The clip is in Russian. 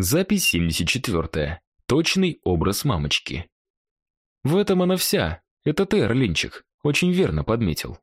Запись 74. Точный образ мамочки. В этом она вся. Это ты, Орлинчик, очень верно подметил.